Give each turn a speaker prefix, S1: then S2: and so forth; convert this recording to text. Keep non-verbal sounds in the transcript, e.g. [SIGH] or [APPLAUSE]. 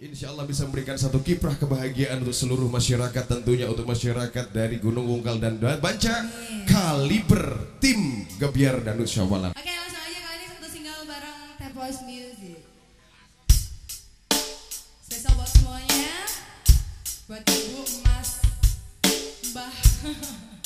S1: Insya Allah bisa memberikan satu kiprah kebahagiaan untuk seluruh masyarakat tentunya untuk masyarakat dari Gunung Wungkal dan Banca Kaliber tim Gebiar dan Syawalan.
S2: Oke langsung aja kali ini satu single bareng Tempois Music. Spesial buat semuanya. Buat ibu, emas, mbah. [LAUGHS]